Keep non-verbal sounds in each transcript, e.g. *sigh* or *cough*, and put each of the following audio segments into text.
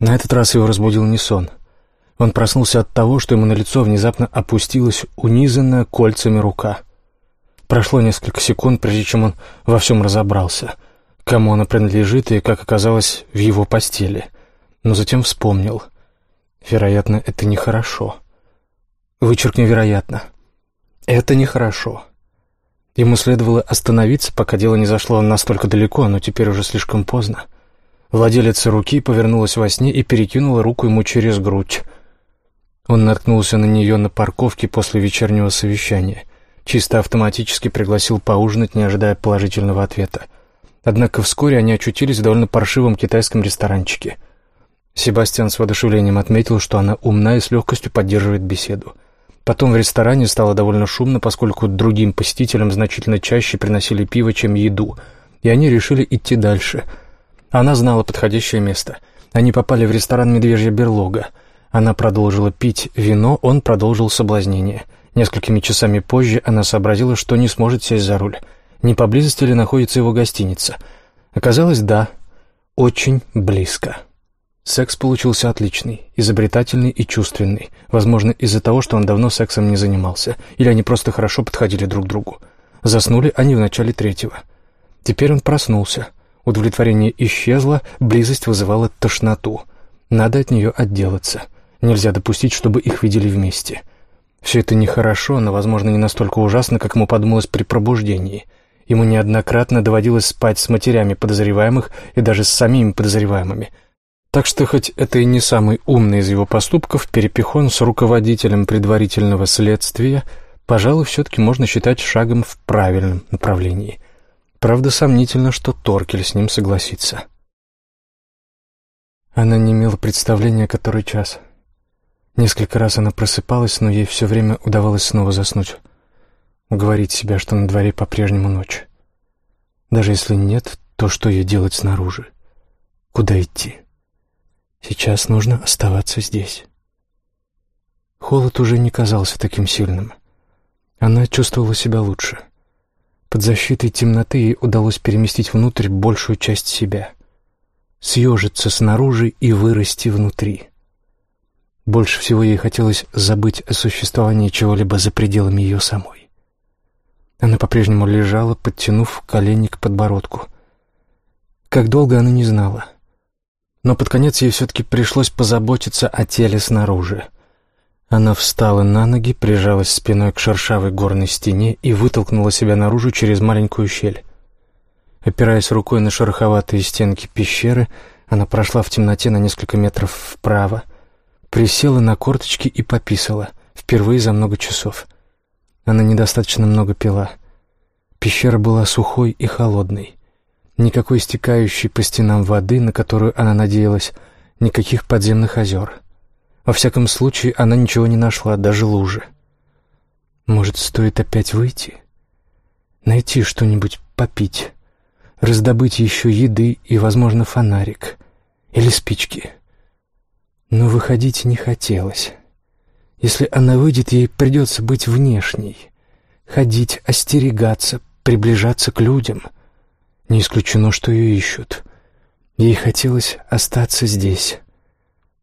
На этот раз его разбудил не сон. Он проснулся от того, что ему на лицо внезапно опустилась унизанная кольцами рука. Прошло несколько секунд, прежде чем он во всем разобрался, кому она принадлежит и, как оказалось, в его постели. Но затем вспомнил. Вероятно, это нехорошо. Вычеркни «вероятно». Это нехорошо. Ему следовало остановиться, пока дело не зашло настолько далеко, но теперь уже слишком поздно. Владелица руки повернулась во сне и перекинула руку ему через грудь. Он наткнулся на нее на парковке после вечернего совещания. Чисто автоматически пригласил поужинать, не ожидая положительного ответа. Однако вскоре они очутились в довольно паршивом китайском ресторанчике. Себастьян с воодушевлением отметил, что она умна и с легкостью поддерживает беседу. Потом в ресторане стало довольно шумно, поскольку другим посетителям значительно чаще приносили пиво, чем еду, и они решили идти дальше — она знала подходящее место. Они попали в ресторан «Медвежья берлога». Она продолжила пить вино, он продолжил соблазнение. Несколькими часами позже она сообразила, что не сможет сесть за руль. Не поблизости ли находится его гостиница? Оказалось, да, очень близко. Секс получился отличный, изобретательный и чувственный. Возможно, из-за того, что он давно сексом не занимался, или они просто хорошо подходили друг другу. Заснули они в начале третьего. Теперь он проснулся — Удовлетворение исчезло, близость вызывала тошноту. Надо от нее отделаться. Нельзя допустить, чтобы их видели вместе. Все это нехорошо, но, возможно, не настолько ужасно, как ему подумалось при пробуждении. Ему неоднократно доводилось спать с матерями подозреваемых и даже с самими подозреваемыми. Так что, хоть это и не самый умный из его поступков, перепихон с руководителем предварительного следствия, пожалуй, все-таки можно считать шагом в правильном направлении — Правда, сомнительно, что Торкель с ним согласится. Она не имела представления, который час. Несколько раз она просыпалась, но ей все время удавалось снова заснуть. Уговорить себя, что на дворе по-прежнему ночь. Даже если нет, то что ей делать снаружи? Куда идти? Сейчас нужно оставаться здесь. Холод уже не казался таким сильным. Она чувствовала себя лучше. Под защитой темноты ей удалось переместить внутрь большую часть себя. Съежиться снаружи и вырасти внутри. Больше всего ей хотелось забыть о существовании чего-либо за пределами ее самой. Она по-прежнему лежала, подтянув колени к подбородку. Как долго она не знала. Но под конец ей все-таки пришлось позаботиться о теле снаружи — она встала на ноги, прижалась спиной к шершавой горной стене и вытолкнула себя наружу через маленькую щель. Опираясь рукой на шероховатые стенки пещеры, она прошла в темноте на несколько метров вправо, присела на корточки и пописала, впервые за много часов. Она недостаточно много пила. Пещера была сухой и холодной. Никакой стекающей по стенам воды, на которую она надеялась, никаких подземных озер — во всяком случае, она ничего не нашла, даже лужи. Может, стоит опять выйти? Найти что-нибудь попить, раздобыть еще еды и, возможно, фонарик или спички. Но выходить не хотелось. Если она выйдет, ей придется быть внешней, ходить, остерегаться, приближаться к людям. Не исключено, что ее ищут. Ей хотелось остаться здесь,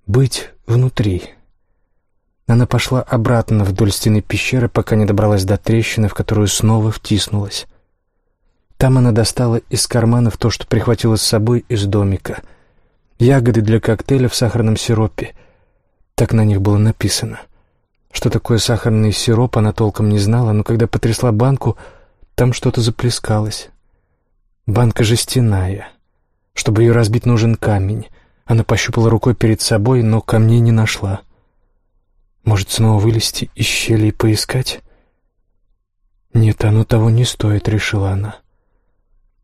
быть внутри. Она пошла обратно вдоль стены пещеры, пока не добралась до трещины, в которую снова втиснулась. Там она достала из карманов то, что прихватила с собой из домика. Ягоды для коктейля в сахарном сиропе. Так на них было написано. Что такое сахарный сироп, она толком не знала, но когда потрясла банку, там что-то заплескалось. Банка жестяная. Чтобы ее разбить, нужен камень. Она пощупала рукой перед собой, но камней не нашла. Может, снова вылезти из щели и поискать? Нет, оно того не стоит, решила она.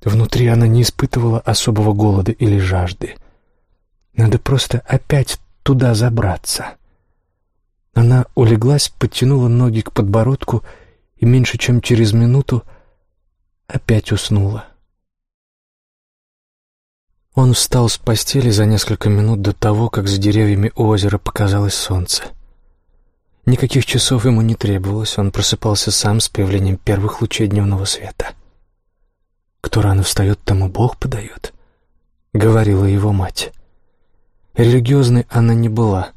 Внутри она не испытывала особого голода или жажды. Надо просто опять туда забраться. Она улеглась, подтянула ноги к подбородку и меньше чем через минуту опять уснула. Он встал с постели за несколько минут до того, как за деревьями у озера показалось солнце. Никаких часов ему не требовалось, он просыпался сам с появлением первых лучей дневного света. «Кто рано встает, тому Бог подает», — говорила его мать. Религиозной она не была,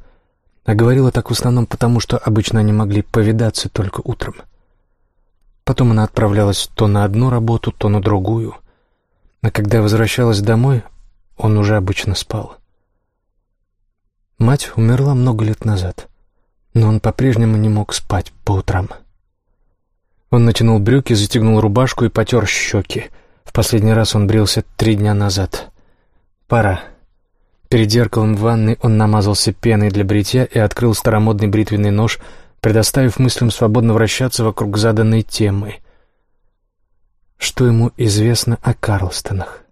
а говорила так в основном потому, что обычно они могли повидаться только утром. Потом она отправлялась то на одну работу, то на другую. А когда возвращалась домой, он уже обычно спал. Мать умерла много лет назад, но он по-прежнему не мог спать по утрам. Он натянул брюки, затянул рубашку и потер щеки. В последний раз он брился три дня назад. Пора. Перед зеркалом в ванной он намазался пеной для бритья и открыл старомодный бритвенный нож — предоставив мыслям свободно вращаться вокруг заданной темы. Что ему известно о Карлстонах?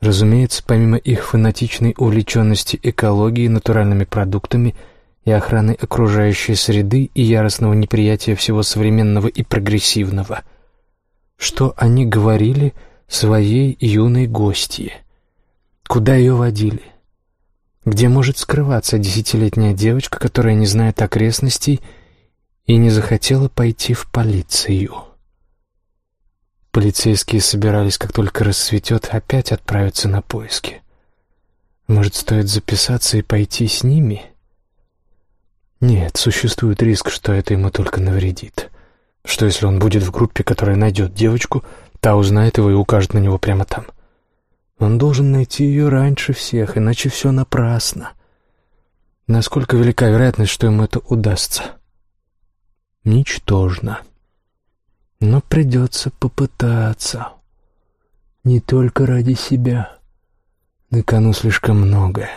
Разумеется, помимо их фанатичной увлеченности экологией, натуральными продуктами и охраной окружающей среды и яростного неприятия всего современного и прогрессивного. Что они говорили своей юной гостье? Куда ее водили? Где может скрываться десятилетняя девочка, которая не знает окрестностей и не захотела пойти в полицию? Полицейские собирались, как только рассветет, опять отправиться на поиски. Может, стоит записаться и пойти с ними? Нет, существует риск, что это ему только навредит. Что если он будет в группе, которая найдет девочку, та узнает его и укажет на него прямо там — он должен найти ее раньше всех, иначе все напрасно. Насколько велика вероятность, что ему это удастся? Ничтожно. Но придется попытаться. Не только ради себя. На кону слишком многое.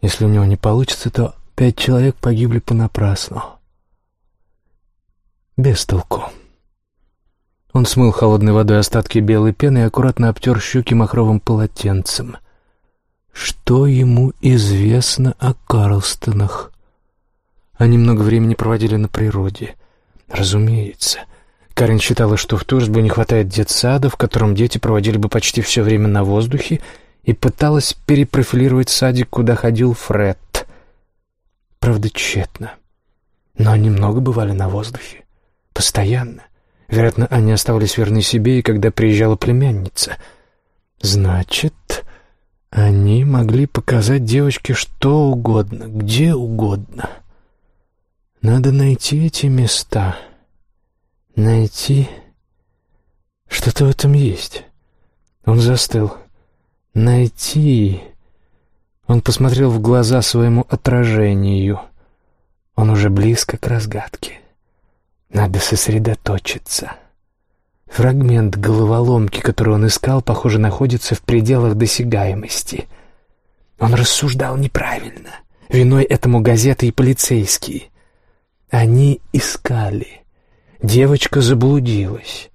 Если у него не получится, то пять человек погибли понапрасну. Без толку. Он смыл холодной водой остатки белой пены и аккуратно обтер щеки махровым полотенцем. Что ему известно о Карлстонах? Они много времени проводили на природе. Разумеется. Карен считала, что в Турсбу не хватает детсада, в котором дети проводили бы почти все время на воздухе, и пыталась перепрофилировать садик, куда ходил Фред. Правда, тщетно. Но они много бывали на воздухе. Постоянно. Вероятно, они оставались верны себе, и когда приезжала племянница. Значит, они могли показать девочке что угодно, где угодно. Надо найти эти места. Найти... Что-то в этом есть. Он застыл. Найти... Он посмотрел в глаза своему отражению. Он уже близко к разгадке. Надо сосредоточиться. Фрагмент головоломки, который он искал, похоже, находится в пределах досягаемости. Он рассуждал неправильно. Виной этому газеты и полицейские. Они искали. Девочка заблудилась.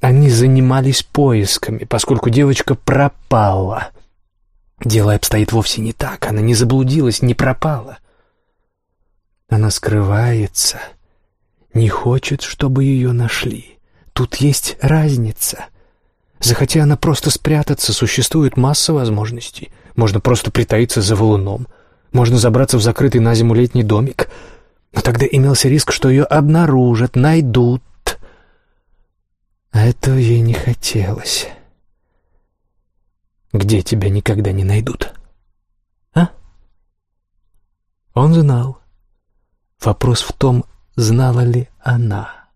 Они занимались поисками, поскольку девочка пропала. Дело обстоит вовсе не так. Она не заблудилась, не пропала. Она скрывается — не хочет, чтобы ее нашли. Тут есть разница. Захотя она просто спрятаться, существует масса возможностей. Можно просто притаиться за валуном. Можно забраться в закрытый на зиму летний домик. Но тогда имелся риск, что ее обнаружат, найдут. А этого ей не хотелось. Где тебя никогда не найдут? А? Он знал. Вопрос в том, знала ли она.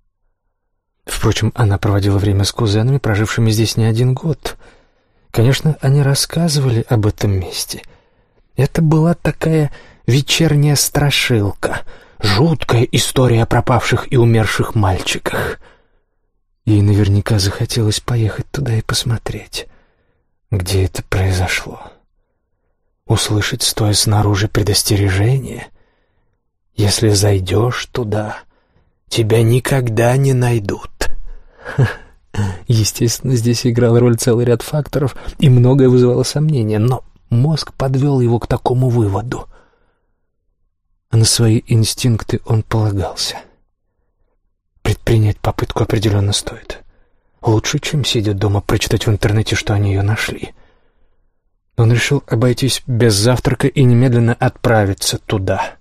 Впрочем, она проводила время с кузенами, прожившими здесь не один год. Конечно, они рассказывали об этом месте. Это была такая вечерняя страшилка, жуткая история о пропавших и умерших мальчиках. Ей наверняка захотелось поехать туда и посмотреть, где это произошло. Услышать, стоя снаружи, предостережение — если зайдешь туда, тебя никогда не найдут. *laughs* Естественно, здесь играл роль целый ряд факторов, и многое вызывало сомнения, но мозг подвел его к такому выводу. А на свои инстинкты он полагался. Предпринять попытку определенно стоит. Лучше, чем сидя дома, прочитать в интернете, что они ее нашли. Он решил обойтись без завтрака и немедленно отправиться туда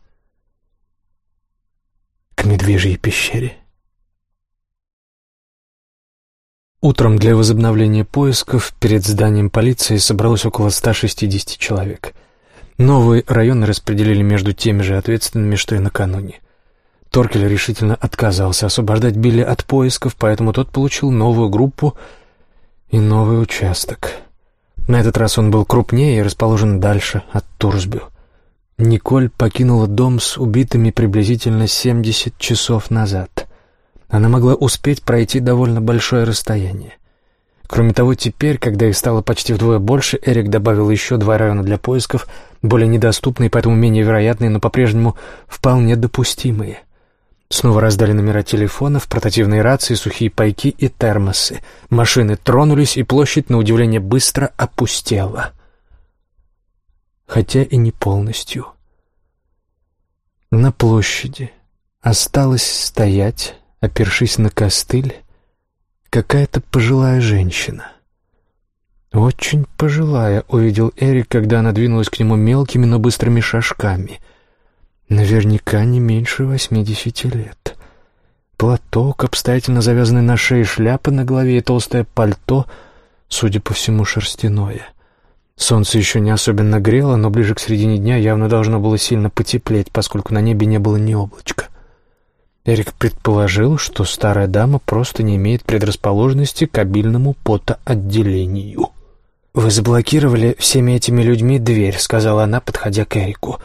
к медвежьей пещере. Утром для возобновления поисков перед зданием полиции собралось около 160 человек. Новые районы распределили между теми же ответственными, что и накануне. Торкель решительно отказался освобождать Билли от поисков, поэтому тот получил новую группу и новый участок. На этот раз он был крупнее и расположен дальше от Турсбю. Николь покинула дом с убитыми приблизительно 70 часов назад. Она могла успеть пройти довольно большое расстояние. Кроме того, теперь, когда их стало почти вдвое больше, Эрик добавил еще два района для поисков, более недоступные, поэтому менее вероятные, но по-прежнему вполне допустимые. Снова раздали номера телефонов, портативные рации, сухие пайки и термосы. Машины тронулись, и площадь, на удивление, быстро опустела. Хотя и не полностью. На площади осталось стоять, опершись на костыль, какая-то пожилая женщина. Очень пожилая, увидел Эрик, когда она двинулась к нему мелкими, но быстрыми шажками — Наверняка не меньше восьмидесяти лет. Платок, обстоятельно завязанный на шее, шляпа на голове и толстое пальто, судя по всему, шерстяное. Солнце еще не особенно грело, но ближе к середине дня явно должно было сильно потеплеть, поскольку на небе не было ни облачка. Эрик предположил, что старая дама просто не имеет предрасположенности к обильному потоотделению. «Вы заблокировали всеми этими людьми дверь», — сказала она, подходя к Эрику.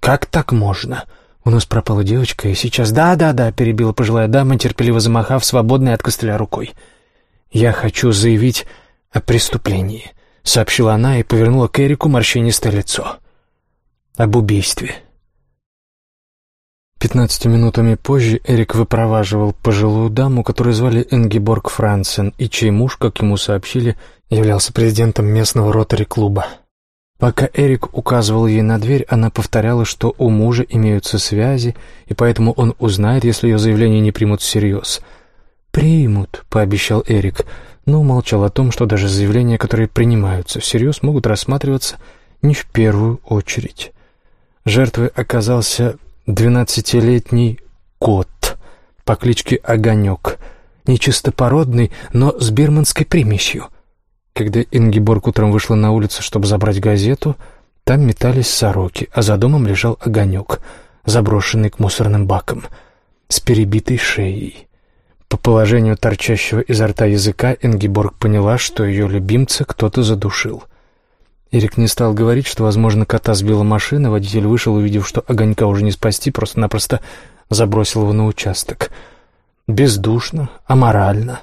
«Как так можно?» «У нас пропала девочка, и сейчас...» «Да-да-да», — перебила пожилая дама, терпеливо замахав свободной от костыля рукой. «Я хочу заявить о преступлении», — сообщила она и повернула к Эрику морщинистое лицо. «Об убийстве». Пятнадцатью минутами позже Эрик выпроваживал пожилую даму, которую звали Энгиборг Франсен, и чей муж, как ему сообщили, являлся президентом местного ротари-клуба. Пока Эрик указывал ей на дверь, она повторяла, что у мужа имеются связи, и поэтому он узнает, если ее заявление не примут всерьез. «Примут», — пообещал Эрик, но умолчал о том, что даже заявления, которые принимаются всерьез, могут рассматриваться не в первую очередь. Жертвой оказался двенадцатилетний кот по кличке Огонек, нечистопородный, но с бирманской примесью — когда Ингиборг утром вышла на улицу, чтобы забрать газету, там метались сороки, а за домом лежал огонек, заброшенный к мусорным бакам, с перебитой шеей. По положению торчащего изо рта языка Ингиборг поняла, что ее любимца кто-то задушил. Эрик не стал говорить, что, возможно, кота сбила машина, водитель вышел, увидев, что огонька уже не спасти, просто-напросто забросил его на участок. Бездушно, аморально,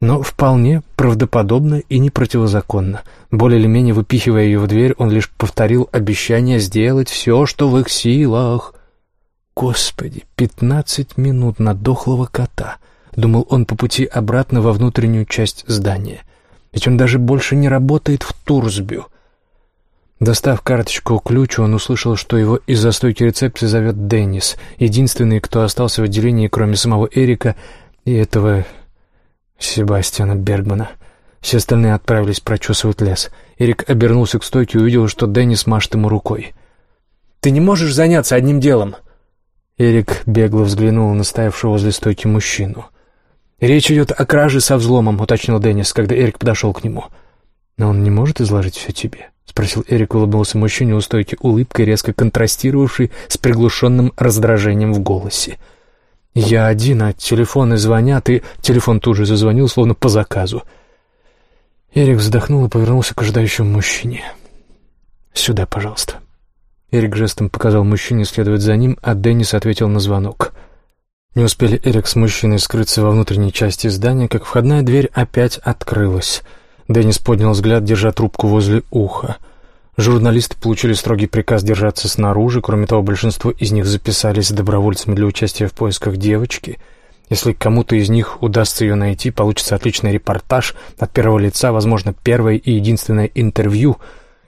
но вполне правдоподобно и не противозаконно. Более или менее выпихивая ее в дверь, он лишь повторил обещание сделать все, что в их силах. Господи, пятнадцать минут на дохлого кота, думал он по пути обратно во внутреннюю часть здания. Ведь он даже больше не работает в Турсбю. Достав карточку ключ, он услышал, что его из-за стойки рецепции зовет Деннис, единственный, кто остался в отделении, кроме самого Эрика и этого Себастьяна Бергмана. Все остальные отправились прочесывать лес. Эрик обернулся к стойке и увидел, что Деннис машет ему рукой. «Ты не можешь заняться одним делом?» Эрик бегло взглянул на стоявшего возле стойки мужчину. «Речь идет о краже со взломом», — уточнил Деннис, когда Эрик подошел к нему. «Но он не может изложить все тебе?» — спросил Эрик, улыбнулся мужчине у стойки улыбкой, резко контрастировавшей с приглушенным раздражением в голосе. Я один, а телефоны звонят, и телефон тут же зазвонил, словно по заказу. Эрик вздохнул и повернулся к ожидающему мужчине. «Сюда, пожалуйста». Эрик жестом показал мужчине следовать за ним, а Деннис ответил на звонок. Не успели Эрик с мужчиной скрыться во внутренней части здания, как входная дверь опять открылась. Деннис поднял взгляд, держа трубку возле уха — Журналисты получили строгий приказ держаться снаружи, кроме того, большинство из них записались добровольцами для участия в поисках девочки. Если кому-то из них удастся ее найти, получится отличный репортаж от первого лица, возможно, первое и единственное интервью.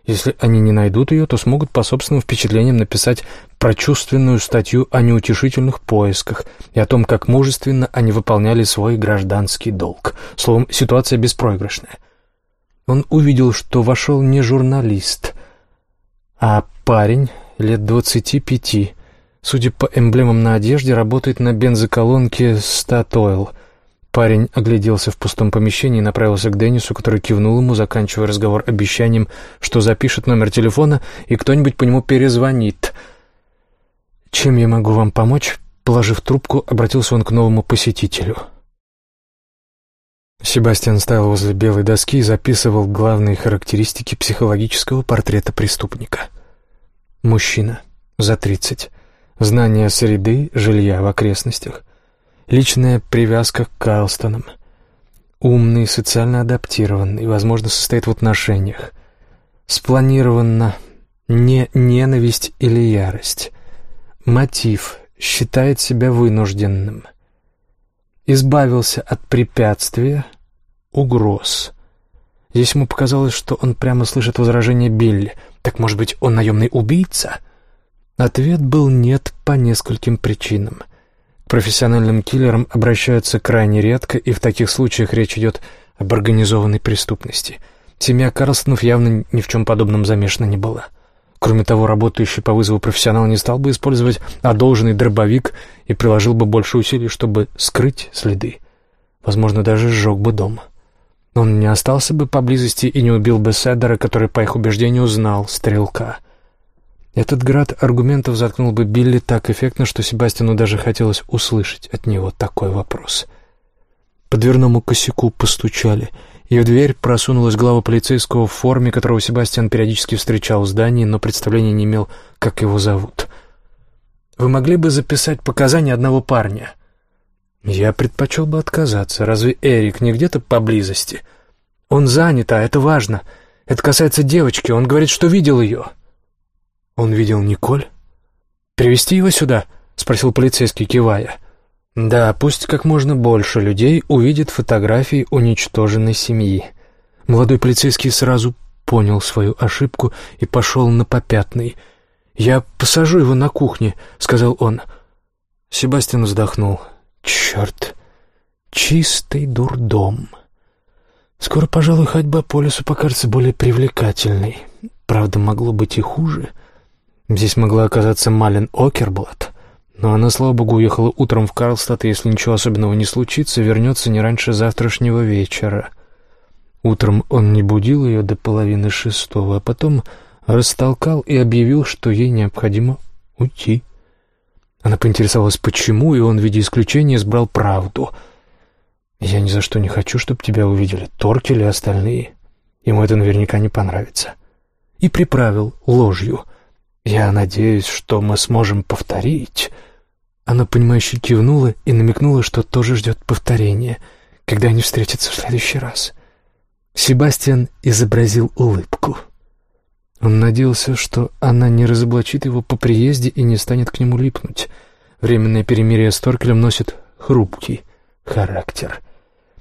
Если они не найдут ее, то смогут по собственным впечатлениям написать прочувственную статью о неутешительных поисках и о том, как мужественно они выполняли свой гражданский долг. Словом, ситуация беспроигрышная. Он увидел, что вошел не журналист, а парень лет двадцати пяти. Судя по эмблемам на одежде, работает на бензоколонке «Статойл». Парень огляделся в пустом помещении и направился к Деннису, который кивнул ему, заканчивая разговор обещанием, что запишет номер телефона и кто-нибудь по нему перезвонит. «Чем я могу вам помочь?» Положив трубку, обратился он к новому посетителю. Себастьян стоял возле белой доски и записывал главные характеристики психологического портрета преступника. Мужчина, за тридцать, знание среды, жилья в окрестностях, личная привязка к Карлстонам, умный, социально адаптированный, возможно, состоит в отношениях, спланированно не ненависть или ярость, мотив, считает себя вынужденным, избавился от препятствия, угроз. Здесь ему показалось, что он прямо слышит возражение Билли. Так, может быть, он наемный убийца? Ответ был «нет» по нескольким причинам. К профессиональным киллерам обращаются крайне редко, и в таких случаях речь идет об организованной преступности. Семья Карлсонов явно ни в чем подобном замешана не была. Кроме того, работающий по вызову профессионал не стал бы использовать одолженный дробовик и приложил бы больше усилий, чтобы скрыть следы. Возможно, даже сжег бы дом. Он не остался бы поблизости и не убил бы Седера, который, по их убеждению, знал стрелка. Этот град аргументов заткнул бы Билли так эффектно, что Себастьяну даже хотелось услышать от него такой вопрос. По дверному косяку постучали, и в дверь просунулась глава полицейского в форме, которого Себастьян периодически встречал в здании, но представления не имел, как его зовут. «Вы могли бы записать показания одного парня?» «Я предпочел бы отказаться. Разве Эрик не где-то поблизости?» «Он занят, а это важно. Это касается девочки. Он говорит, что видел ее». «Он видел Николь?» «Привести его сюда?» — спросил полицейский, кивая. «Да, пусть как можно больше людей увидит фотографии уничтоженной семьи». Молодой полицейский сразу понял свою ошибку и пошел на попятный. «Я посажу его на кухне», — сказал он. Себастьян вздохнул. Черт, чистый дурдом. Скоро, пожалуй, ходьба по лесу покажется более привлекательной. Правда, могло быть и хуже. Здесь могла оказаться Малин Окерблат, но она, слава богу, уехала утром в Карлстад, и если ничего особенного не случится, вернется не раньше завтрашнего вечера. Утром он не будил ее до половины шестого, а потом растолкал и объявил, что ей необходимо уйти. Она поинтересовалась, почему, и он в виде исключения избрал правду. «Я ни за что не хочу, чтобы тебя увидели, Торки или остальные. Ему это наверняка не понравится». И приправил ложью. «Я надеюсь, что мы сможем повторить». Она, понимающе кивнула и намекнула, что тоже ждет повторения, когда они встретятся в следующий раз. Себастьян изобразил улыбку. Он надеялся, что она не разоблачит его по приезде и не станет к нему липнуть. Временное перемирие с Торкелем носит хрупкий характер.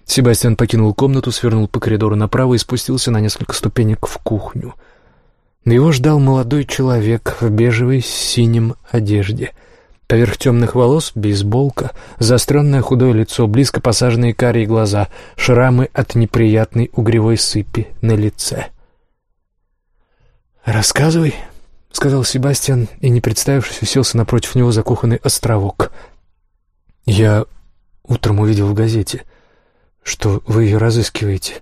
Себастьян покинул комнату, свернул по коридору направо и спустился на несколько ступенек в кухню. Его ждал молодой человек в бежевой с синим одежде. Поверх темных волос — бейсболка, заостренное худое лицо, близко посаженные карие глаза, шрамы от неприятной угревой сыпи на лице — «Рассказывай», — сказал Себастьян, и, не представившись, уселся напротив него за кухонный островок. «Я утром увидел в газете, что вы ее разыскиваете».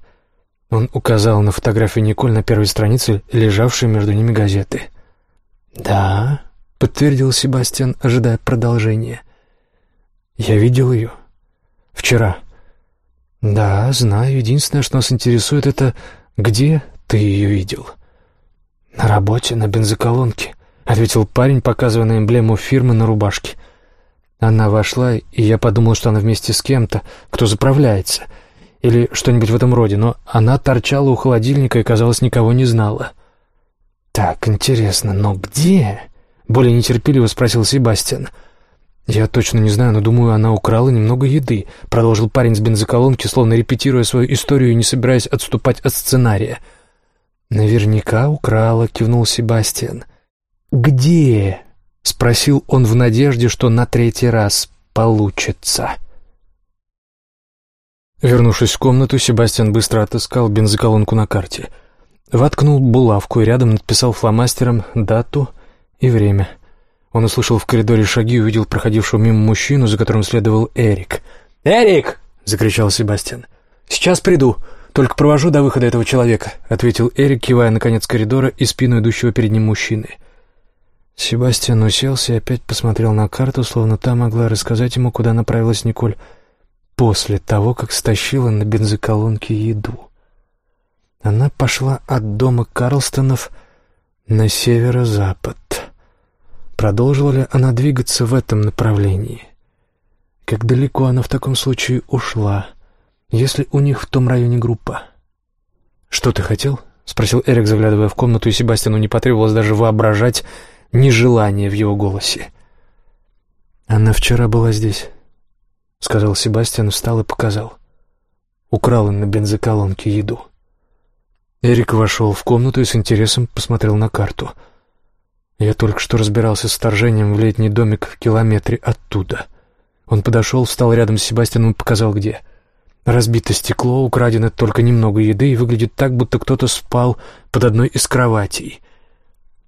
Он указал на фотографию Николь на первой странице, лежавшей между ними газеты. «Да», — подтвердил Себастьян, ожидая продолжения. «Я видел ее. Вчера». «Да, знаю. Единственное, что нас интересует, это где ты ее видел?» «На работе, на бензоколонке», — ответил парень, показывая на эмблему фирмы на рубашке. Она вошла, и я подумал, что она вместе с кем-то, кто заправляется, или что-нибудь в этом роде, но она торчала у холодильника и, казалось, никого не знала. «Так, интересно, но где?» — более нетерпеливо спросил Себастьян. «Я точно не знаю, но думаю, она украла немного еды», — продолжил парень с бензоколонки, словно репетируя свою историю и не собираясь отступать от сценария. «Наверняка украла», — кивнул Себастьян. «Где?» — спросил он в надежде, что на третий раз получится. Вернувшись в комнату, Себастьян быстро отыскал бензоколонку на карте. Воткнул булавку и рядом написал фломастером дату и время. Он услышал в коридоре шаги и увидел проходившего мимо мужчину, за которым следовал Эрик. «Эрик!» —— закричал Себастьян. «Сейчас приду. Только провожу до выхода этого человека», — ответил Эрик, кивая на конец коридора и спину идущего перед ним мужчины. Себастьян уселся и опять посмотрел на карту, словно та могла рассказать ему, куда направилась Николь после того, как стащила на бензоколонке еду. Она пошла от дома Карлстонов на северо-запад. Продолжила ли она двигаться в этом направлении? Как далеко она в таком случае ушла, если у них в том районе группа? «Что ты хотел?» — спросил Эрик, заглядывая в комнату, и Себастьяну не потребовалось даже воображать нежелание в его голосе. «Она вчера была здесь», — сказал Себастьян, встал и показал. Украла на бензоколонке еду. Эрик вошел в комнату и с интересом посмотрел на карту. Я только что разбирался с вторжением в летний домик в километре оттуда. Он подошел, встал рядом с Себастьяном и показал, где. Разбито стекло, украдено только немного еды и выглядит так, будто кто-то спал под одной из кроватей.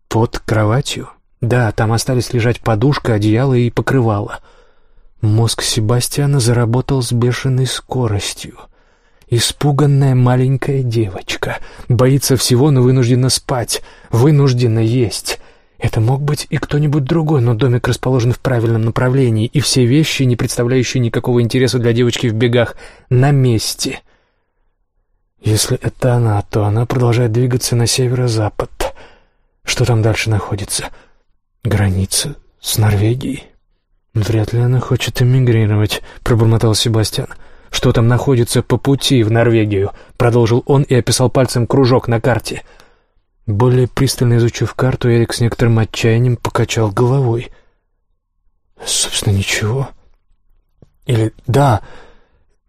Под кроватью? Да, там остались лежать подушка, одеяло и покрывало. Мозг Себастьяна заработал с бешеной скоростью. Испуганная маленькая девочка. Боится всего, но вынуждена спать. Вынуждена есть. Это мог быть и кто-нибудь другой, но домик расположен в правильном направлении, и все вещи, не представляющие никакого интереса для девочки в бегах, на месте. Если это она, то она продолжает двигаться на северо-запад. Что там дальше находится? Граница с Норвегией? Вряд ли она хочет эмигрировать, пробормотал Себастьян. Что там находится по пути в Норвегию? Продолжил он и описал пальцем кружок на карте — более пристально изучив карту, Эрик с некоторым отчаянием покачал головой. «Собственно, ничего. Или, да,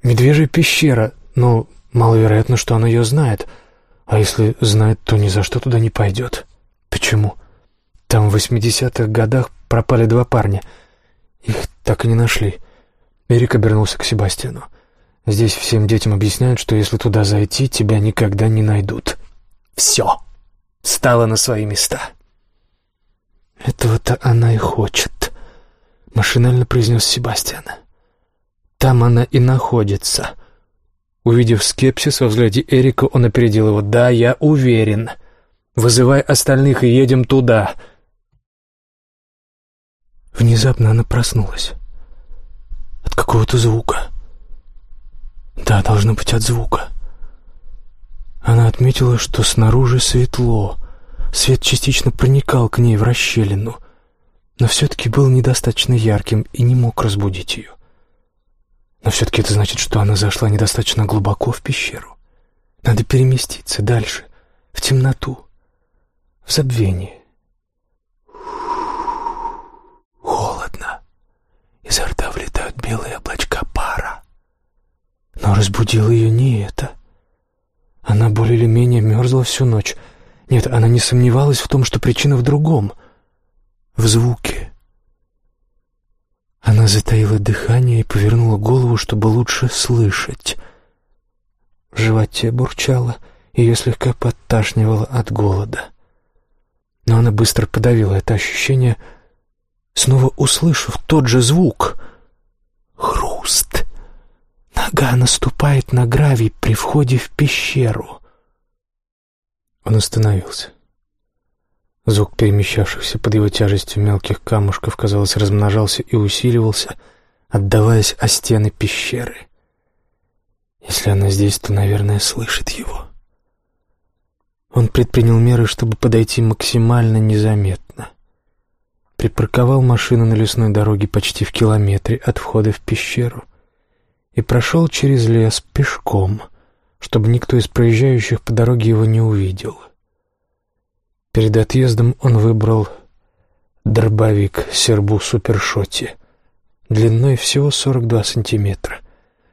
медвежья пещера, но маловероятно, что она ее знает. А если знает, то ни за что туда не пойдет. Почему? Там в восьмидесятых годах пропали два парня. Их так и не нашли». Эрик обернулся к Себастьяну. «Здесь всем детям объясняют, что если туда зайти, тебя никогда не найдут. Все!» Стала на свои места. «Этого-то она и хочет», — машинально произнес Себастьян. «Там она и находится». Увидев скепсис во взгляде Эрика, он опередил его. «Да, я уверен. Вызывай остальных и едем туда». Внезапно она проснулась. От какого-то звука. Да, должно быть от звука. Она отметила, что снаружи светло. Свет частично проникал к ней в расщелину, но все-таки был недостаточно ярким и не мог разбудить ее. Но все-таки это значит, что она зашла недостаточно глубоко в пещеру. Надо переместиться дальше, в темноту, в забвение. Холодно. Изо рта влетают белые облачка пара. Но разбудило ее не это — она более или менее мерзла всю ночь. Нет, она не сомневалась в том, что причина в другом. В звуке. Она затаила дыхание и повернула голову, чтобы лучше слышать. В животе бурчало, ее слегка подташнивало от голода. Но она быстро подавила это ощущение, снова услышав тот же звук. Хруст. Нога наступает на гравий при входе в пещеру. Он остановился. Звук перемещавшихся под его тяжестью мелких камушков, казалось, размножался и усиливался, отдаваясь о стены пещеры. Если она здесь, то, наверное, слышит его. Он предпринял меры, чтобы подойти максимально незаметно. Припарковал машину на лесной дороге почти в километре от входа в пещеру — и прошел через лес пешком, чтобы никто из проезжающих по дороге его не увидел. Перед отъездом он выбрал дробовик сербу супершоти длиной всего 42 сантиметра,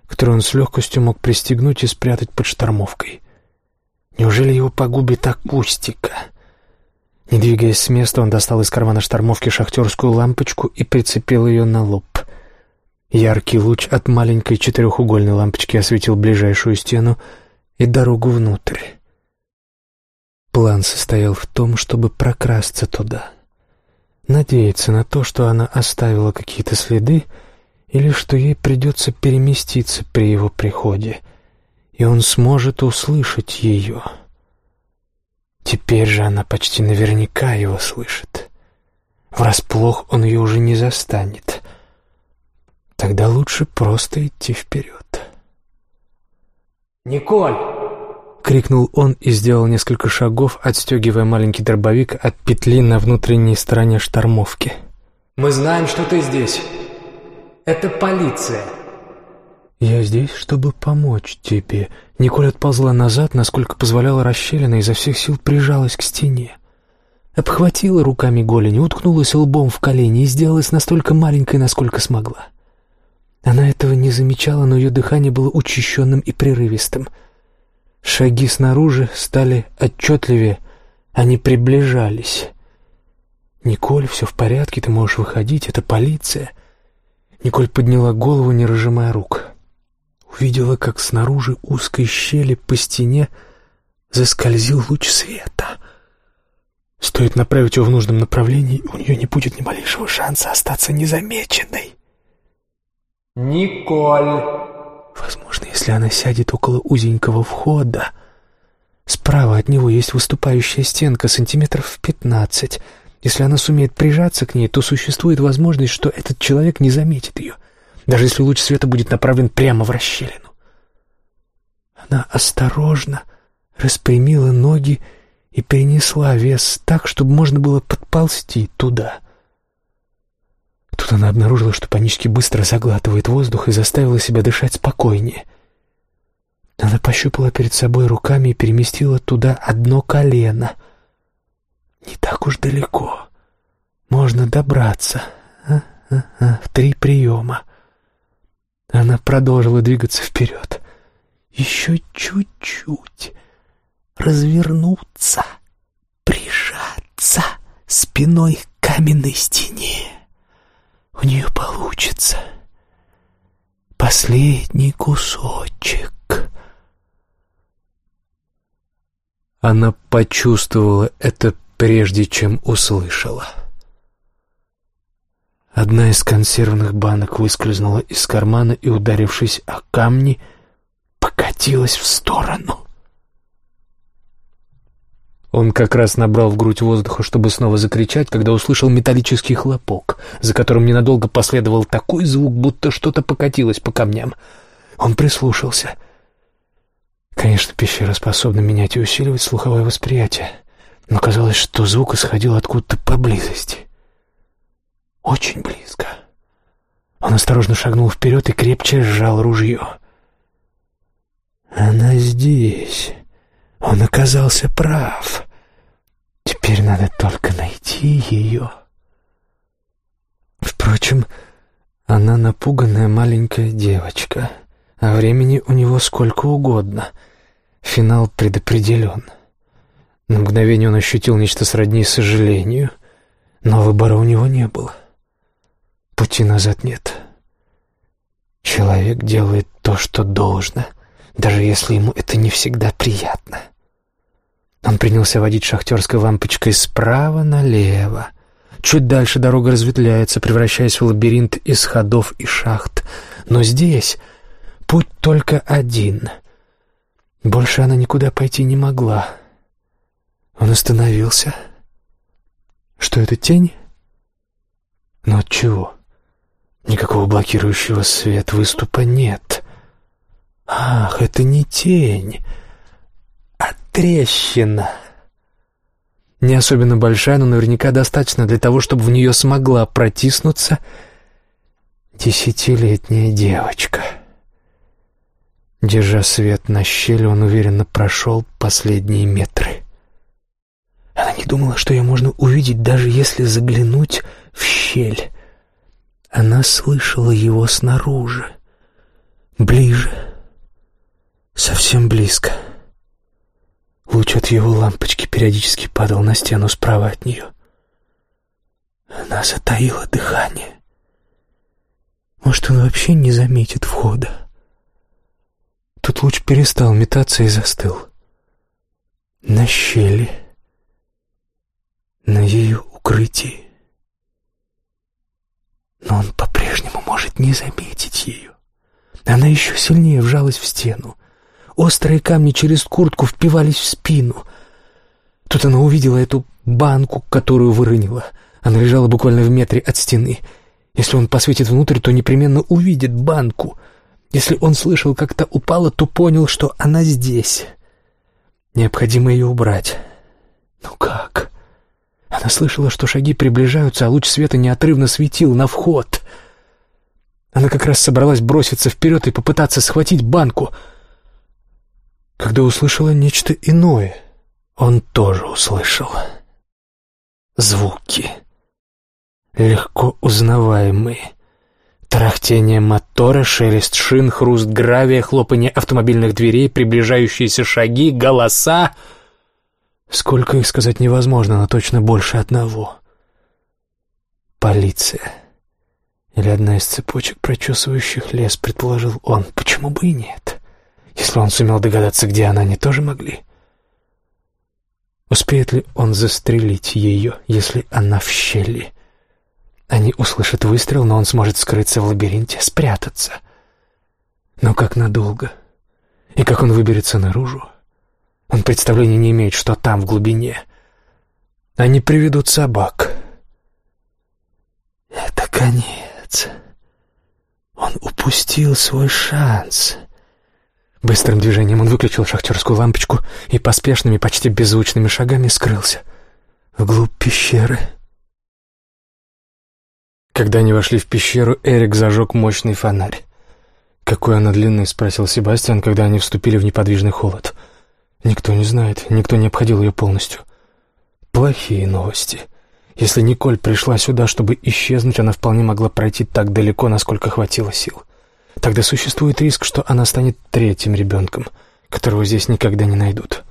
который он с легкостью мог пристегнуть и спрятать под штормовкой. Неужели его погубит акустика? Не двигаясь с места, он достал из кармана штормовки шахтерскую лампочку и прицепил ее на лоб. Яркий луч от маленькой четырехугольной лампочки осветил ближайшую стену и дорогу внутрь. План состоял в том, чтобы прокрасться туда, надеяться на то, что она оставила какие-то следы, или что ей придется переместиться при его приходе, и он сможет услышать ее. Теперь же она почти наверняка его слышит. Врасплох он ее уже не застанет. Тогда лучше просто идти вперед. «Николь!» — крикнул он и сделал несколько шагов, отстегивая маленький дробовик от петли на внутренней стороне штормовки. «Мы знаем, что ты здесь. Это полиция». «Я здесь, чтобы помочь тебе». Николь отползла назад, насколько позволяла расщелина, изо всех сил прижалась к стене. Обхватила руками голени, уткнулась лбом в колени и сделалась настолько маленькой, насколько смогла. Она этого не замечала, но ее дыхание было учащенным и прерывистым. Шаги снаружи стали отчетливее, они приближались. «Николь, все в порядке, ты можешь выходить, это полиция». Николь подняла голову, не разжимая рук. Увидела, как снаружи узкой щели по стене заскользил луч света. Стоит направить его в нужном направлении, у нее не будет ни малейшего шанса остаться незамеченной. «Николь!» Возможно, если она сядет около узенького входа. Справа от него есть выступающая стенка сантиметров в пятнадцать. Если она сумеет прижаться к ней, то существует возможность, что этот человек не заметит ее, даже если луч света будет направлен прямо в расщелину. Она осторожно распрямила ноги и перенесла вес так, чтобы можно было подползти туда. Тут она обнаружила, что панически быстро заглатывает воздух и заставила себя дышать спокойнее. Она пощупала перед собой руками и переместила туда одно колено. Не так уж далеко. Можно добраться. А -а -а, в три приема. Она продолжила двигаться вперед. Еще чуть-чуть развернуться, прижаться спиной к каменной стене. У нее получится. Последний кусочек. Она почувствовала это прежде, чем услышала. Одна из консервных банок выскользнула из кармана и, ударившись о камни, покатилась в сторону. Он как раз набрал в грудь воздуха, чтобы снова закричать, когда услышал металлический хлопок, за которым ненадолго последовал такой звук, будто что-то покатилось по камням. Он прислушался. Конечно, пещера способна менять и усиливать слуховое восприятие, но казалось, что звук исходил откуда-то поблизости. Очень близко. Он осторожно шагнул вперед и крепче сжал ружье. «Она здесь». Он оказался прав. Теперь надо только найти ее. Впрочем, она напуганная маленькая девочка, а времени у него сколько угодно. Финал предопределен. На мгновение он ощутил нечто сродни сожалению, но выбора у него не было. Пути назад нет. Человек делает то, что должно, даже если ему это не всегда приятно. Он принялся водить шахтерской лампочкой справа налево. Чуть дальше дорога разветвляется, превращаясь в лабиринт из ходов и шахт. Но здесь путь только один. Больше она никуда пойти не могла. Он остановился. Что это, тень? Но от чего? Никакого блокирующего свет выступа нет. Ах, это не тень трещина. Не особенно большая, но наверняка достаточно для того, чтобы в нее смогла протиснуться десятилетняя девочка. Держа свет на щели, он уверенно прошел последние метры. Она не думала, что ее можно увидеть, даже если заглянуть в щель. Она слышала его снаружи, ближе, совсем близко. — Луч от его лампочки периодически падал на стену справа от нее. Она затаила дыхание. Может, он вообще не заметит входа. Тут луч перестал метаться и застыл. На щели, на ее укрытии. Но он по-прежнему может не заметить ее. Она еще сильнее вжалась в стену. Острые камни через куртку впивались в спину. Тут она увидела эту банку, которую выронила. Она лежала буквально в метре от стены. Если он посветит внутрь, то непременно увидит банку. Если он слышал, как та упала, то понял, что она здесь. Необходимо ее убрать. Ну как? Она слышала, что шаги приближаются, а луч света неотрывно светил на вход. Она как раз собралась броситься вперед и попытаться схватить банку, когда услышала нечто иное. Он тоже услышал. Звуки. Легко узнаваемые. Тарахтение мотора, шелест шин, хруст гравия, хлопанье автомобильных дверей, приближающиеся шаги, голоса — Сколько их сказать невозможно, но точно больше одного. Полиция. Или одна из цепочек, прочесывающих лес, предположил он. Почему бы и нет? Если он сумел догадаться, где она, они тоже могли. Успеет ли он застрелить ее, если она в щели? Они услышат выстрел, но он сможет скрыться в лабиринте, спрятаться. Но как надолго? И как он выберется наружу? Он представления не имеет, что там, в глубине. Они приведут собак. Это конец. Он упустил свой шанс. Быстрым движением он выключил шахтерскую лампочку и поспешными, почти беззвучными шагами скрылся вглубь пещеры. Когда они вошли в пещеру, Эрик зажег мощный фонарь. «Какой она длинный?» — спросил Себастьян, когда они вступили в неподвижный холод. Никто не знает, никто не обходил ее полностью. Плохие новости. Если Николь пришла сюда, чтобы исчезнуть, она вполне могла пройти так далеко, насколько хватило сил. Тогда существует риск, что она станет третьим ребенком, которого здесь никогда не найдут.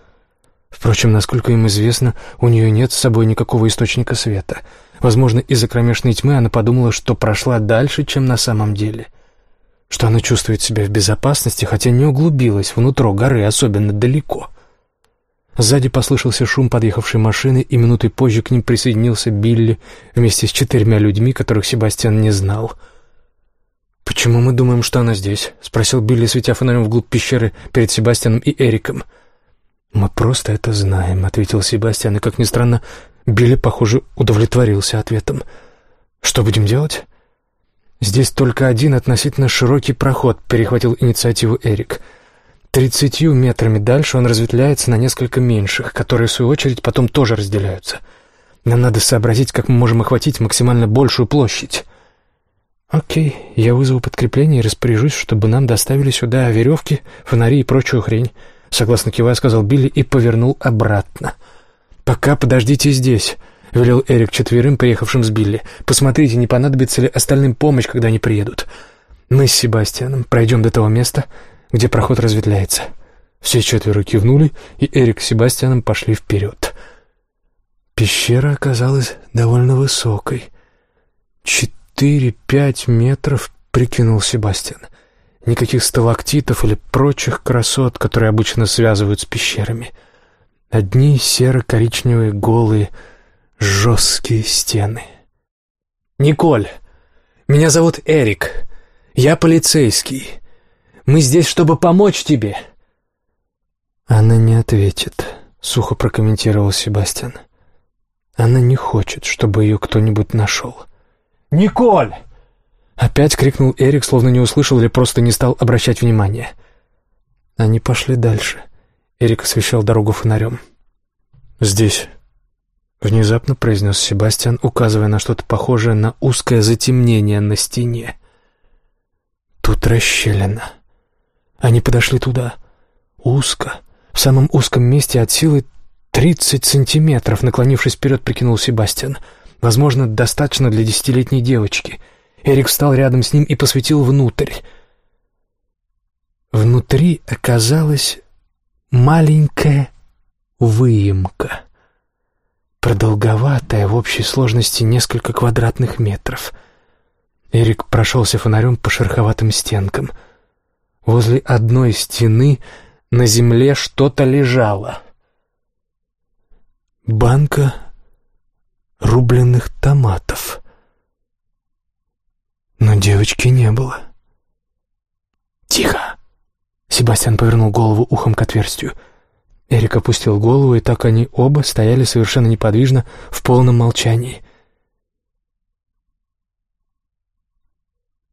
Впрочем, насколько им известно, у нее нет с собой никакого источника света. Возможно, из-за кромешной тьмы она подумала, что прошла дальше, чем на самом деле. Что она чувствует себя в безопасности, хотя не углубилась внутрь горы особенно далеко — Сзади послышался шум подъехавшей машины, и минутой позже к ним присоединился Билли вместе с четырьмя людьми, которых Себастьян не знал. «Почему мы думаем, что она здесь?» — спросил Билли, светя фонарем вглубь пещеры перед Себастьяном и Эриком. «Мы просто это знаем», — ответил Себастьян, и, как ни странно, Билли, похоже, удовлетворился ответом. «Что будем делать?» «Здесь только один относительно широкий проход», — перехватил инициативу Эрик. Тридцатью метрами дальше он разветвляется на несколько меньших, которые, в свою очередь, потом тоже разделяются. Нам надо сообразить, как мы можем охватить максимально большую площадь. Окей, я вызову подкрепление и распоряжусь, чтобы нам доставили сюда веревки, фонари и прочую хрень. Согласно кивая, сказал Билли и повернул обратно. «Пока подождите здесь», — велел Эрик четверым, приехавшим с Билли. «Посмотрите, не понадобится ли остальным помощь, когда они приедут. Мы с Себастьяном пройдем до того места, где проход разветвляется. Все четверо кивнули, и Эрик с Себастьяном пошли вперед. Пещера оказалась довольно высокой. «Четыре-пять метров», — прикинул Себастьян. Никаких сталактитов или прочих красот, которые обычно связывают с пещерами. Одни серо-коричневые, голые, жесткие стены. «Николь, меня зовут Эрик. Я полицейский. Мы здесь, чтобы помочь тебе». «Она не ответит», — сухо прокомментировал Себастьян. «Она не хочет, чтобы ее кто-нибудь нашел». «Николь!» Опять крикнул Эрик, словно не услышал или просто не стал обращать внимания. Они пошли дальше. Эрик освещал дорогу фонарем. «Здесь», — внезапно произнес Себастьян, указывая на что-то похожее на узкое затемнение на стене. «Тут расщелина». Они подошли туда. Узко. В самом узком месте от силы тридцать сантиметров, наклонившись вперед, прикинул Себастьян. Возможно, достаточно для десятилетней девочки. Эрик встал рядом с ним и посветил внутрь. Внутри оказалась маленькая выемка. Продолговатая, в общей сложности несколько квадратных метров. Эрик прошелся фонарем по шероховатым стенкам — Возле одной стены на земле что-то лежало. Банка рубленых томатов. Девочки не было. «Тихо!» Себастьян повернул голову ухом к отверстию. Эрик опустил голову, и так они оба стояли совершенно неподвижно, в полном молчании.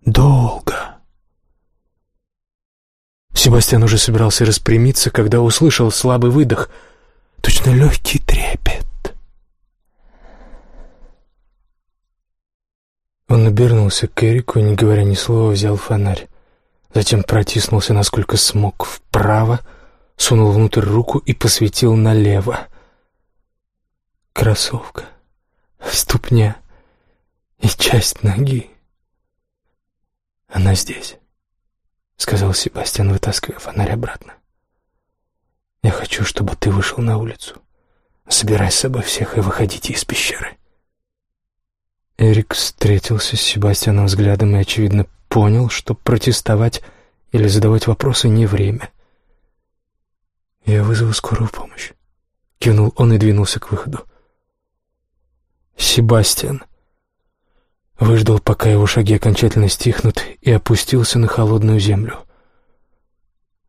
Долго. Себастьян уже собирался распрямиться, когда услышал слабый выдох, точно легкий трепет. Он обернулся к Эрику и, не говоря ни слова, взял фонарь. Затем протиснулся, насколько смог, вправо, сунул внутрь руку и посветил налево. Кроссовка, ступня и часть ноги. «Она здесь», — сказал Себастьян, вытаскивая фонарь обратно. «Я хочу, чтобы ты вышел на улицу. Собирай с собой всех и выходите из пещеры». Эрик встретился с Себастьяном взглядом и, очевидно, понял, что протестовать или задавать вопросы не время. «Я вызову скорую помощь», — кивнул он и двинулся к выходу. Себастьян выждал, пока его шаги окончательно стихнут, и опустился на холодную землю.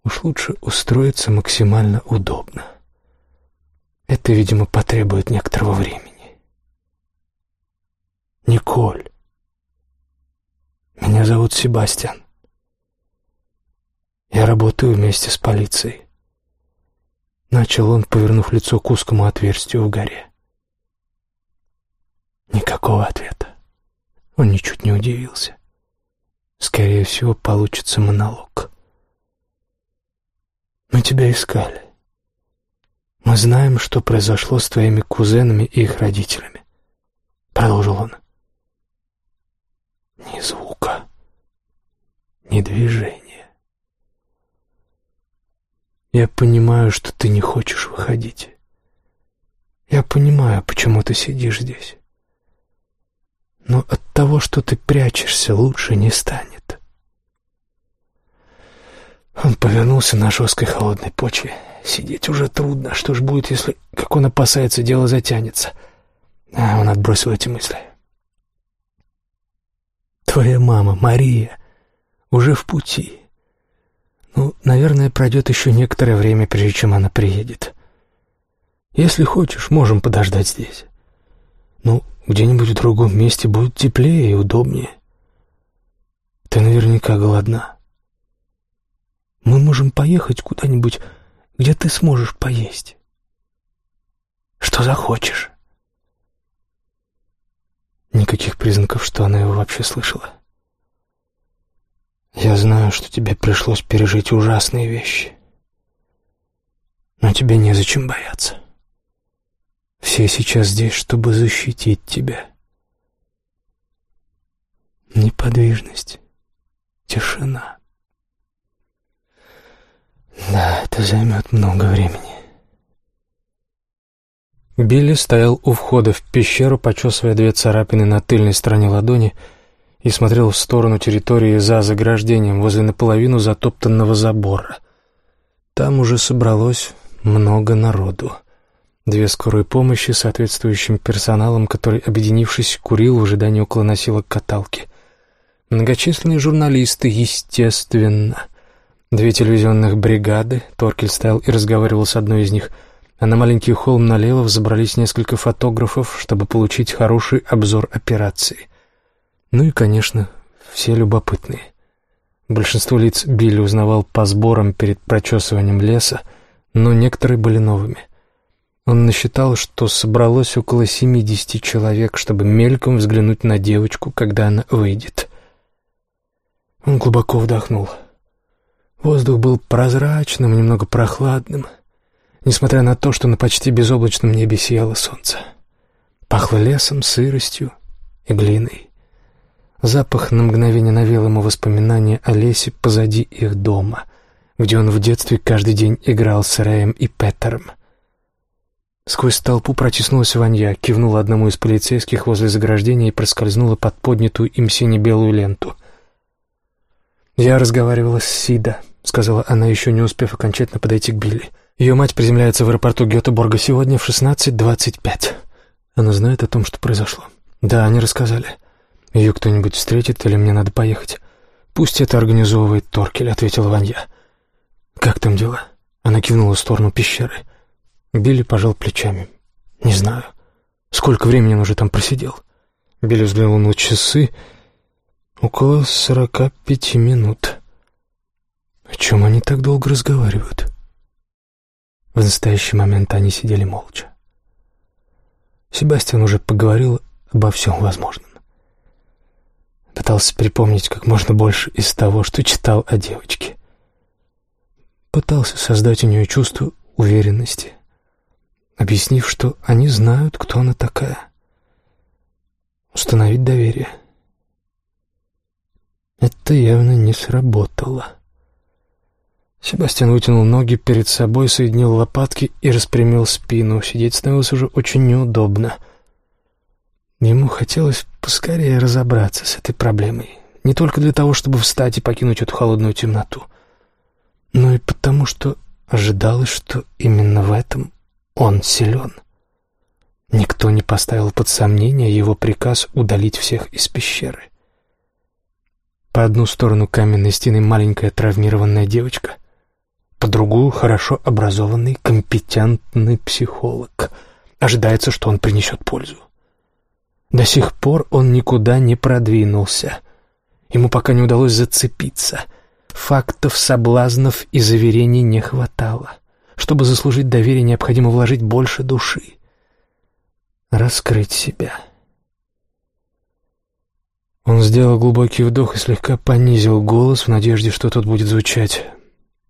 Уж лучше устроиться максимально удобно. Это, видимо, потребует некоторого времени. Николь. Меня зовут Себастьян. Я работаю вместе с полицией. Начал он, повернув лицо к узкому отверстию в горе. Никакого ответа. Он ничуть не удивился. Скорее всего, получится монолог. Мы тебя искали. Мы знаем, что произошло с твоими кузенами и их родителями. Продолжил он. Ни звука, ни движения. Я понимаю, что ты не хочешь выходить. Я понимаю, почему ты сидишь здесь. Но от того, что ты прячешься, лучше не станет. Он повернулся на жесткой холодной почве. Сидеть уже трудно. Что ж будет, если, как он опасается, дело затянется? А он отбросил эти мысли. Твоя мама, Мария, уже в пути. Ну, наверное, пройдет еще некоторое время, прежде чем она приедет. Если хочешь, можем подождать здесь. Ну, где-нибудь в другом месте будет теплее и удобнее. Ты наверняка голодна. Мы можем поехать куда-нибудь, где ты сможешь поесть. Что захочешь. Никаких признаков, что она его вообще слышала. «Я знаю, что тебе пришлось пережить ужасные вещи. Но тебе незачем бояться. Все сейчас здесь, чтобы защитить тебя. Неподвижность, тишина. Да, это займет много времени. Билли стоял у входа в пещеру, почесывая две царапины на тыльной стороне ладони, и смотрел в сторону территории за заграждением возле наполовину затоптанного забора. Там уже собралось много народу. Две скорые помощи с соответствующим персоналом, который, объединившись, курил в ожидании около носилок каталки. Многочисленные журналисты, естественно. Две телевизионных бригады. Торкель стоял и разговаривал с одной из них — а на маленький холм налево взобрались несколько фотографов, чтобы получить хороший обзор операции. Ну и, конечно, все любопытные. Большинство лиц Билли узнавал по сборам перед прочесыванием леса, но некоторые были новыми. Он насчитал, что собралось около семидесяти человек, чтобы мельком взглянуть на девочку, когда она выйдет. Он глубоко вдохнул. Воздух был прозрачным, немного прохладным — несмотря на то, что на почти безоблачном небе сияло солнце. Пахло лесом, сыростью и глиной. Запах на мгновение навел ему воспоминания о лесе позади их дома, где он в детстве каждый день играл с Рэем и Петером. Сквозь толпу протиснулась Ванья, кивнула одному из полицейских возле заграждения и проскользнула под поднятую им сине-белую ленту. «Я разговаривала с Сида», — сказала она, еще не успев окончательно подойти к Билли. Ее мать приземляется в аэропорту Гетеборга сегодня в 16.25. Она знает о том, что произошло. Да, они рассказали. Ее кто-нибудь встретит или мне надо поехать? Пусть это организовывает Торкель, ответила Ванья. Как там дела? Она кивнула в сторону пещеры. Билли пожал плечами. Не знаю. Сколько времени он уже там просидел? Билли взглянул на часы. Около сорока пяти минут. О чем они так долго разговаривают? В настоящий момент они сидели молча. Себастьян уже поговорил обо всем возможном. Пытался припомнить как можно больше из того, что читал о девочке. Пытался создать у нее чувство уверенности, объяснив, что они знают, кто она такая. Установить доверие. Это явно не сработало. Себастьян вытянул ноги перед собой, соединил лопатки и распрямил спину. Сидеть становилось уже очень неудобно. Ему хотелось поскорее разобраться с этой проблемой. Не только для того, чтобы встать и покинуть эту холодную темноту, но и потому, что ожидалось, что именно в этом он силен. Никто не поставил под сомнение его приказ удалить всех из пещеры. По одну сторону каменной стены маленькая травмированная девочка, по другую — хорошо образованный, компетентный психолог. Ожидается, что он принесет пользу. До сих пор он никуда не продвинулся. Ему пока не удалось зацепиться. Фактов, соблазнов и заверений не хватало. Чтобы заслужить доверие, необходимо вложить больше души. Раскрыть себя. Он сделал глубокий вдох и слегка понизил голос в надежде, что тот будет звучать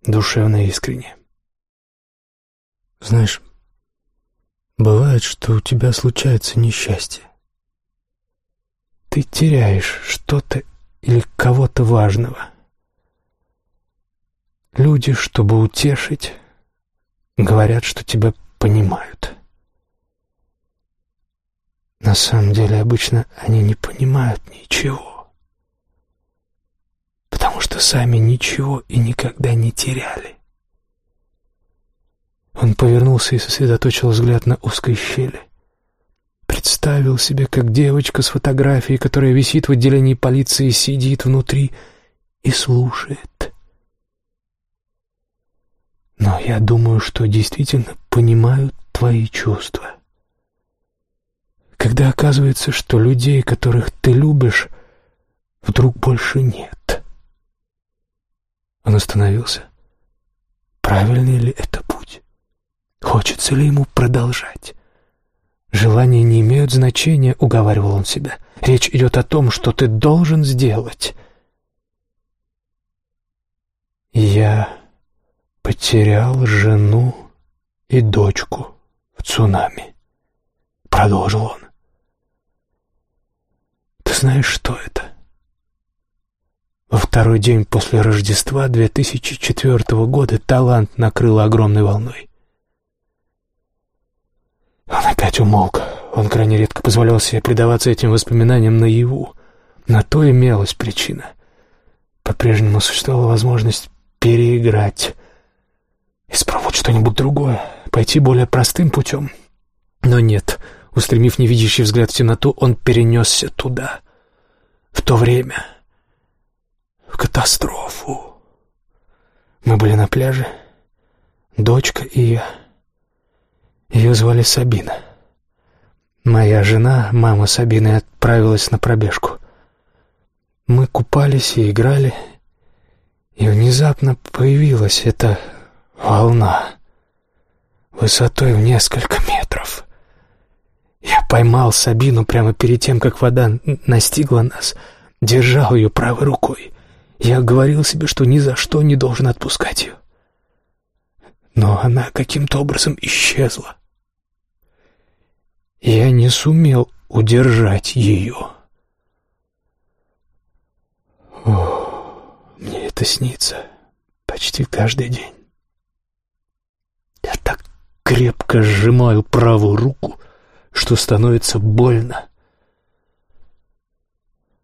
душевно и искренне. «Знаешь, бывает, что у тебя случается несчастье. Ты теряешь что-то или кого-то важного. Люди, чтобы утешить, говорят, что тебя понимают. На самом деле обычно они не понимают ничего, что сами ничего и никогда не теряли. Он повернулся и сосредоточил взгляд на узкой щели. Представил себе, как девочка с фотографией, которая висит в отделении полиции, сидит внутри и слушает. Но я думаю, что действительно понимают твои чувства. Когда оказывается, что людей, которых ты любишь, вдруг больше нет. Он остановился. Правильный ли это путь? Хочется ли ему продолжать? «Желания не имеют значения», — уговаривал он себя. «Речь идет о том, что ты должен сделать». «Я потерял жену и дочку в цунами», — продолжил он. «Ты знаешь, что это?» Во второй день после Рождества 2004 года талант накрыл огромной волной. Он опять умолк. Он крайне редко позволял себе предаваться этим воспоминаниям наяву. На то имелась причина. По-прежнему существовала возможность переиграть, испробовать что-нибудь другое, пойти более простым путем. Но нет, устремив невидящий взгляд в темноту, он перенесся туда, в то время, в катастрофу. Мы были на пляже, дочка и я — ее звали Сабина. Моя жена, мама Сабины, отправилась на пробежку. Мы купались и играли, и внезапно появилась эта волна высотой в несколько метров. Я поймал Сабину прямо перед тем, как вода настигла нас, держал ее правой рукой. Я говорил себе, что ни за что не должен отпускать ее. Но она каким-то образом исчезла. Я не сумел удержать ее. О, мне это снится почти каждый день. Я так крепко сжимаю правую руку, что становится больно.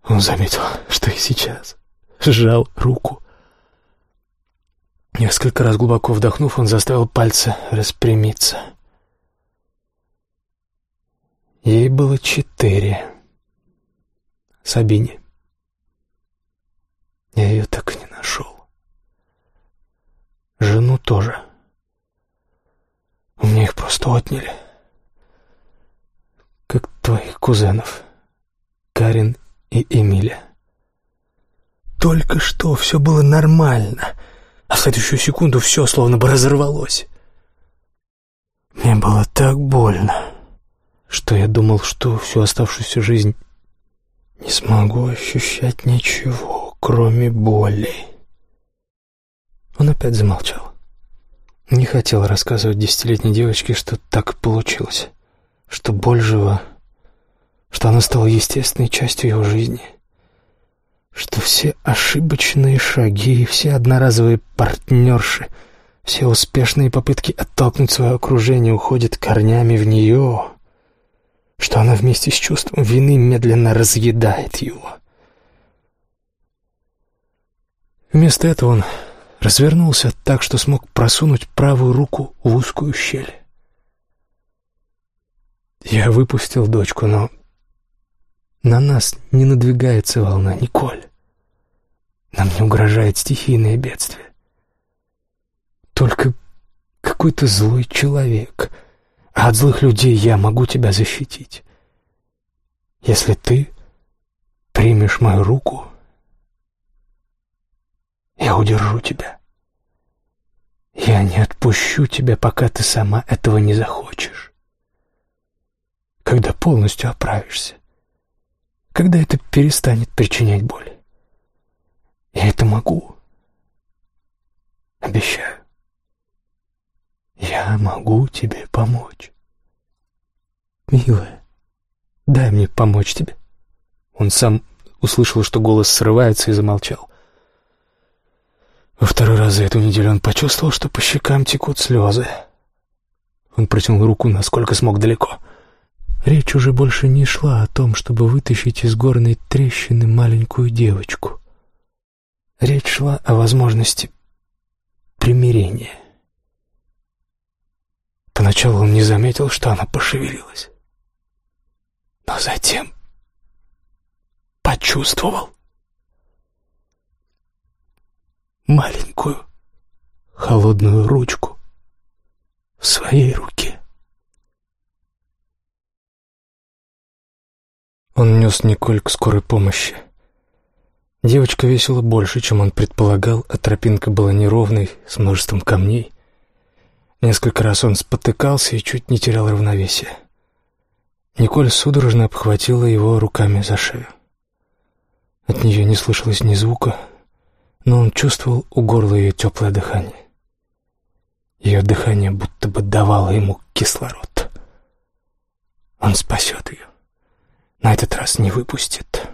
Он заметил, что и сейчас сжал руку. Несколько раз глубоко вдохнув, он заставил пальцы распрямиться. Ей было четыре. Сабине. Я ее так и не нашел. Жену тоже. У меня их просто отняли. Как твоих кузенов. Карин и Эмиля. Только что все было нормально, а в следующую секунду все словно бы разорвалось. Мне было так больно, что я думал, что всю оставшуюся жизнь не смогу ощущать ничего, кроме боли. Он опять замолчал. Не хотел рассказывать десятилетней девочке, что так получилось, что боль жива, что она стала естественной частью его жизни, что все ошибочные шаги, все одноразовые партнерши, все успешные попытки оттолкнуть свое окружение уходят корнями в нее, что она вместе с чувством вины медленно разъедает его. Вместо этого он развернулся так, что смог просунуть правую руку в узкую щель. Я выпустил дочку, но на нас не надвигается волна, Николь. Нам не угрожает стихийное бедствие. Только какой-то злой человек, а от злых людей я могу тебя защитить. Если ты примешь мою руку я удержу тебя. Я не отпущу тебя, пока ты сама этого не захочешь. Когда полностью оправишься. Когда это перестанет причинять боль. Я это могу. Обещаю. Я могу тебе помочь. Милая, дай мне помочь тебе. Он сам услышал, что голос срывается и замолчал. Во второй раз за эту неделю он почувствовал, что по щекам текут слезы. Он протянул руку, насколько смог далеко. Речь уже больше не шла о том, чтобы вытащить из горной трещины маленькую девочку. Речь шла о возможности примирения. Поначалу он не заметил, что она пошевелилась. Но затем почувствовал маленькую холодную ручку в своей руке. Он нес Николь к скорой помощи. Девочка весила больше, чем он предполагал, а тропинка была неровной, с множеством камней. Несколько раз он спотыкался и чуть не терял равновесие. Николь судорожно обхватила его руками за шею. От нее не слышалось ни звука, но он чувствовал у горла ее теплое дыхание. Ее дыхание будто бы давало ему кислород. Он спасет ее. На этот раз не выпустит.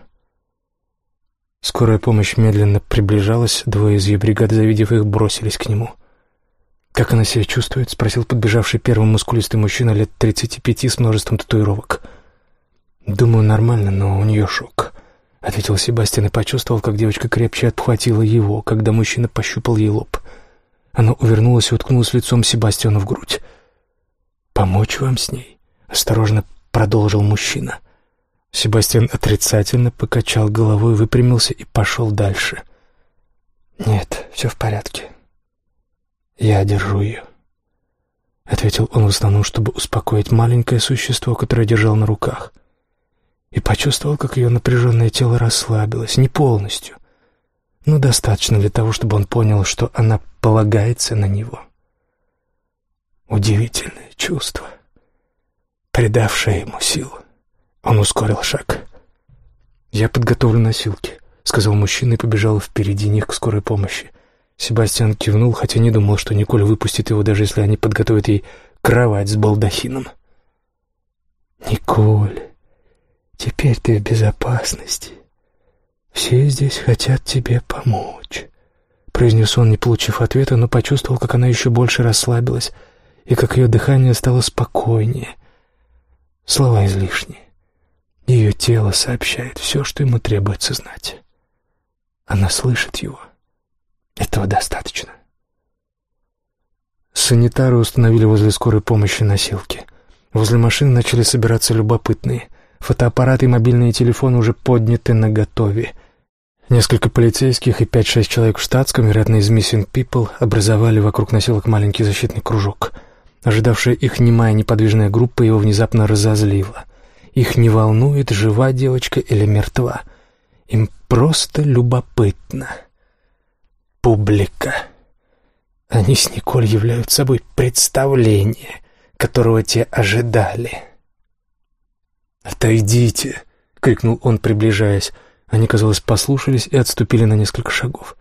Скорая помощь медленно приближалась, двое из ее бригад, завидев их, бросились к нему. «Как она себя чувствует?» — спросил подбежавший первым мускулистый мужчина лет тридцати пяти с множеством татуировок. «Думаю, нормально, но у нее шок ответил Себастьян и почувствовал, как девочка крепче обхватила его, когда мужчина пощупал ей лоб. Она увернулась и уткнулась лицом Себастьяну в грудь. «Помочь вам с ней?» — осторожно продолжил мужчина. Себастьян отрицательно покачал головой, выпрямился и пошел дальше. «Нет, все в порядке. Я держу ее», — ответил он в основном, чтобы успокоить маленькое существо, которое держал на руках и почувствовал, как ее напряженное тело расслабилось, не полностью, но достаточно для того, чтобы он понял, что она полагается на него. Удивительное чувство, придавшее ему силу. Он ускорил шаг. «Я подготовлю носилки», — сказал мужчина и побежал впереди них к скорой помощи. Себастьян кивнул, хотя не думал, что Николь выпустит его, даже если они подготовят ей кровать с балдахином. «Николь», Теперь ты в безопасности. Все здесь хотят тебе помочь», — произнес он, не получив ответа, но почувствовал, как она еще больше расслабилась и как ее дыхание стало спокойнее. Слова излишни. Ее тело сообщает все, что ему требуется знать. Она слышит его. Этого достаточно. Санитары установили возле скорой помощи носилки. Возле машины начали собираться любопытные. Фотоаппараты и мобильные телефоны уже подняты наготове. Несколько полицейских и пять-шесть человек в штатском, вероятно, из Missing People, образовали вокруг носилок маленький защитный кружок. Ожидавшая их немая неподвижная группа его внезапно разозлила. Их не волнует, жива девочка или мертва. Им просто любопытно. Публика. Они с Николь являются собой представление, которого те ожидали. «Отойдите!» — крикнул он, приближаясь. Они, казалось, послушались и отступили на несколько шагов.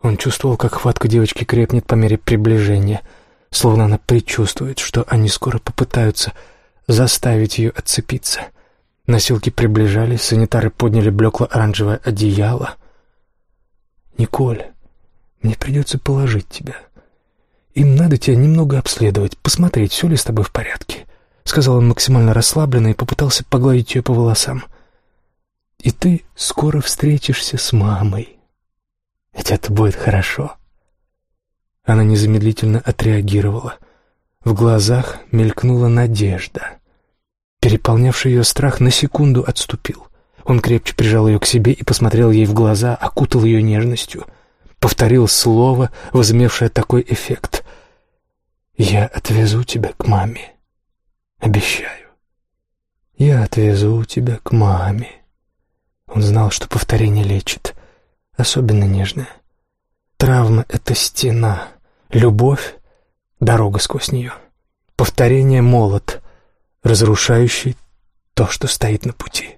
Он чувствовал, как хватка девочки крепнет по мере приближения, словно она предчувствует, что они скоро попытаются заставить ее отцепиться. Носилки приближались, санитары подняли блекло-оранжевое одеяло. «Николь, мне придется положить тебя. Им надо тебя немного обследовать, посмотреть, все ли с тобой в порядке», — сказал он максимально расслабленно и попытался погладить ее по волосам. «И ты скоро встретишься с мамой. Ведь это будет хорошо». Она незамедлительно отреагировала. В глазах мелькнула надежда. Переполнявший ее страх на секунду отступил. Он крепче прижал ее к себе и посмотрел ей в глаза, окутал ее нежностью. Повторил слово, возымевшее такой эффект. «Я отвезу тебя к маме. Обещаю. Я отвезу тебя к маме». Он знал, что повторение лечит, особенно нежное. Травма — это стена, любовь — дорога сквозь нее. Повторение — молот, разрушающий то, что стоит на пути.